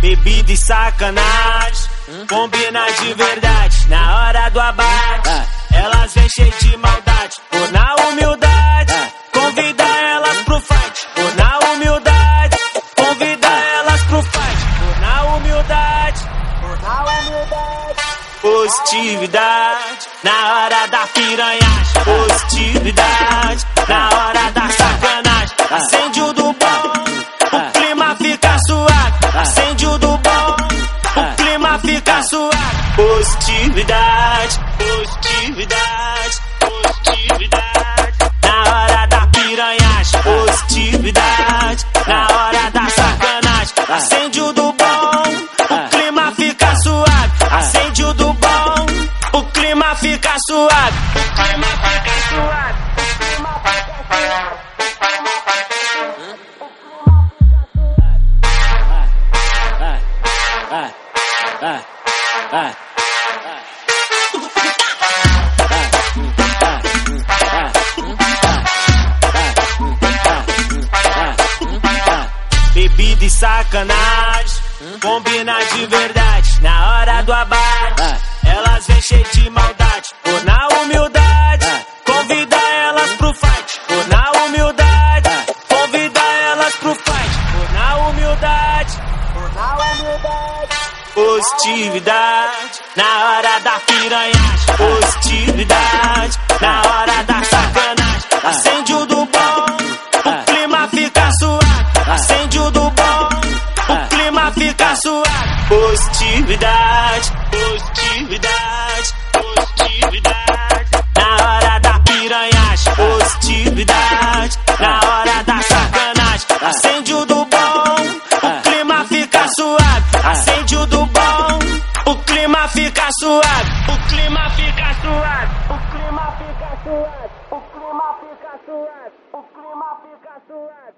Bebida e sacanagem, combina de verdade. Na hora do abate, elas vêm cheias de maldade. Positividade, na hora da piranhagem. Positividade, na hora da sacanagem. Acende o do bom, o clima fica suave. Acende o do bom, o clima fica suave. Positividade, positividade. Ah. Bebida e sacanagem, combina de verdade. Na hora do abate, elas vêm cheias de maldade. Positividade, na hora da piranhagem. Positividade, na hora da sacanagem. Acende o do bom, o clima fica suave. Acende o do bom, o clima fica suave. Positividade, positividade, positividade. Na hora da piranhagem, positividade. Na hora da sacanagem, acende o do bom, o clima fica suave. Acende o do clima fica suave. O clima fica suave. O clima fica suave. O clima fica suave. O clima fica suave.